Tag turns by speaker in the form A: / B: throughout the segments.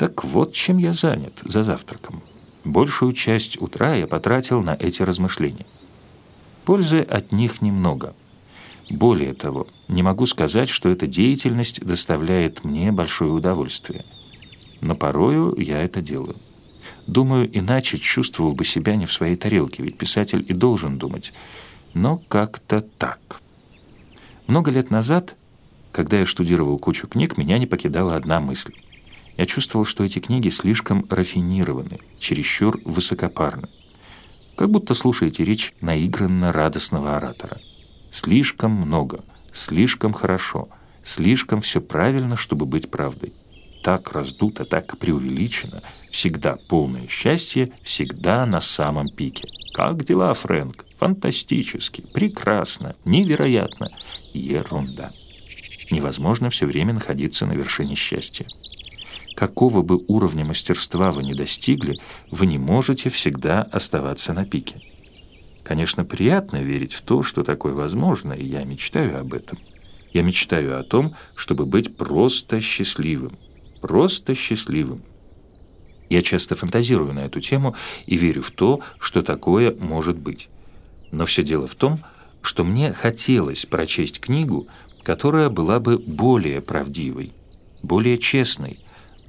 A: Так вот, чем я занят за завтраком. Большую часть утра я потратил на эти размышления. Пользы от них немного. Более того, не могу сказать, что эта деятельность доставляет мне большое удовольствие. Но порою я это делаю. Думаю, иначе чувствовал бы себя не в своей тарелке, ведь писатель и должен думать. Но как-то так. Много лет назад, когда я штудировал кучу книг, меня не покидала одна мысль. Я чувствовал, что эти книги слишком рафинированы, чересчур высокопарны. Как будто слушаете речь наигранно радостного оратора. Слишком много, слишком хорошо, слишком все правильно, чтобы быть правдой. Так раздуто, так преувеличено, всегда полное счастье, всегда на самом пике. Как дела, Фрэнк? Фантастически, прекрасно, невероятно. Ерунда. Невозможно все время находиться на вершине счастья. Какого бы уровня мастерства вы ни достигли, вы не можете всегда оставаться на пике. Конечно, приятно верить в то, что такое возможно, и я мечтаю об этом. Я мечтаю о том, чтобы быть просто счастливым. Просто счастливым. Я часто фантазирую на эту тему и верю в то, что такое может быть. Но все дело в том, что мне хотелось прочесть книгу, которая была бы более правдивой, более честной,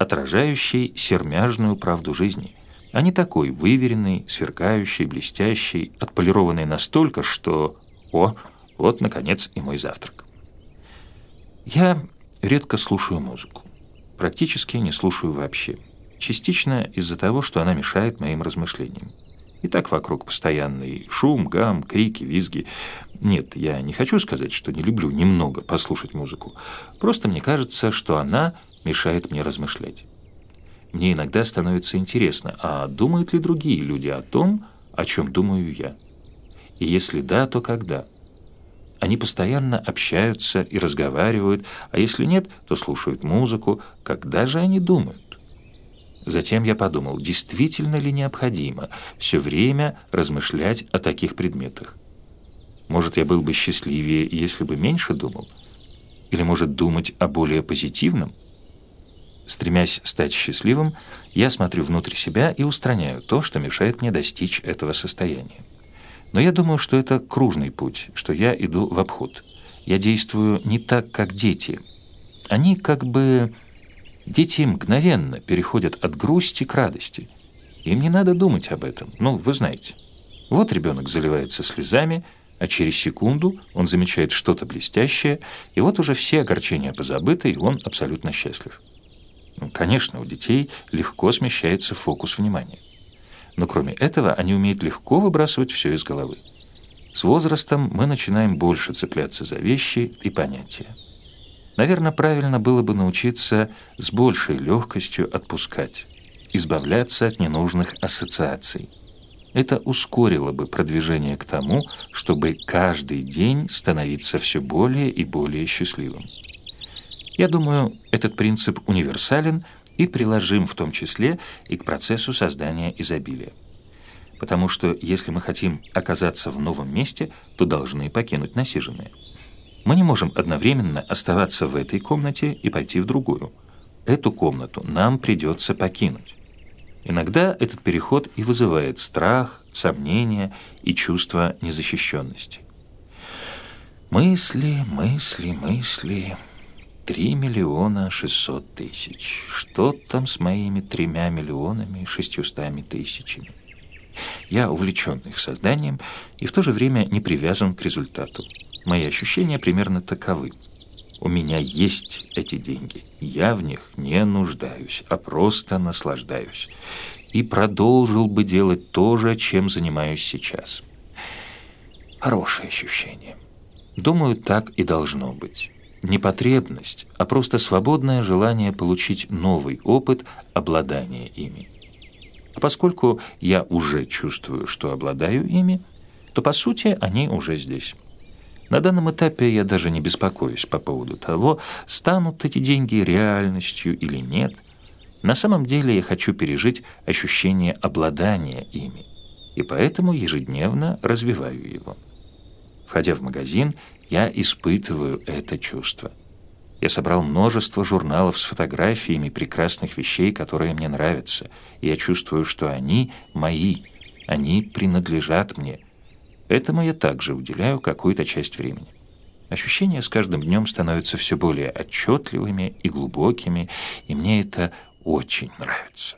A: отражающей сермяжную правду жизни – а не такой выверенный, сверкающий, блестящий, отполированный настолько, что... О, вот, наконец, и мой завтрак. Я редко слушаю музыку. Практически не слушаю вообще. Частично из-за того, что она мешает моим размышлениям. И так вокруг постоянный шум, гам, крики, визги. Нет, я не хочу сказать, что не люблю немного послушать музыку. Просто мне кажется, что она мешает мне размышлять мне иногда становится интересно, а думают ли другие люди о том, о чем думаю я? И если да, то когда? Они постоянно общаются и разговаривают, а если нет, то слушают музыку. Когда же они думают? Затем я подумал, действительно ли необходимо все время размышлять о таких предметах? Может, я был бы счастливее, если бы меньше думал? Или, может, думать о более позитивном? Стремясь стать счастливым, я смотрю внутрь себя и устраняю то, что мешает мне достичь этого состояния. Но я думаю, что это кружный путь, что я иду в обход. Я действую не так, как дети. Они как бы... Дети мгновенно переходят от грусти к радости. Им не надо думать об этом. Ну, вы знаете. Вот ребенок заливается слезами, а через секунду он замечает что-то блестящее, и вот уже все огорчения позабыты, и он абсолютно счастлив. Конечно, у детей легко смещается фокус внимания. Но кроме этого, они умеют легко выбрасывать все из головы. С возрастом мы начинаем больше цепляться за вещи и понятия. Наверное, правильно было бы научиться с большей легкостью отпускать, избавляться от ненужных ассоциаций. Это ускорило бы продвижение к тому, чтобы каждый день становиться все более и более счастливым. Я думаю, этот принцип универсален и приложим в том числе и к процессу создания изобилия. Потому что если мы хотим оказаться в новом месте, то должны покинуть насиженное. Мы не можем одновременно оставаться в этой комнате и пойти в другую. Эту комнату нам придется покинуть. Иногда этот переход и вызывает страх, сомнения и чувство незащищенности. Мысли, мысли, мысли... Три миллиона шестьсот тысяч. Что там с моими тремя миллионами шестьюстами тысячами? Я увлечен их созданием и в то же время не привязан к результату. Мои ощущения примерно таковы. У меня есть эти деньги. Я в них не нуждаюсь, а просто наслаждаюсь. И продолжил бы делать то же, чем занимаюсь сейчас. Хорошее ощущение. Думаю, так и должно быть не потребность, а просто свободное желание получить новый опыт обладания ими. А поскольку я уже чувствую, что обладаю ими, то, по сути, они уже здесь. На данном этапе я даже не беспокоюсь по поводу того, станут эти деньги реальностью или нет. На самом деле я хочу пережить ощущение обладания ими, и поэтому ежедневно развиваю его. Входя в магазин, я испытываю это чувство. Я собрал множество журналов с фотографиями прекрасных вещей, которые мне нравятся. И я чувствую, что они мои, они принадлежат мне. Этому я также уделяю какую-то часть времени. Ощущения с каждым днем становятся все более отчетливыми и глубокими, и мне это очень нравится.